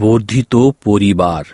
বর্ধিত পরিবার।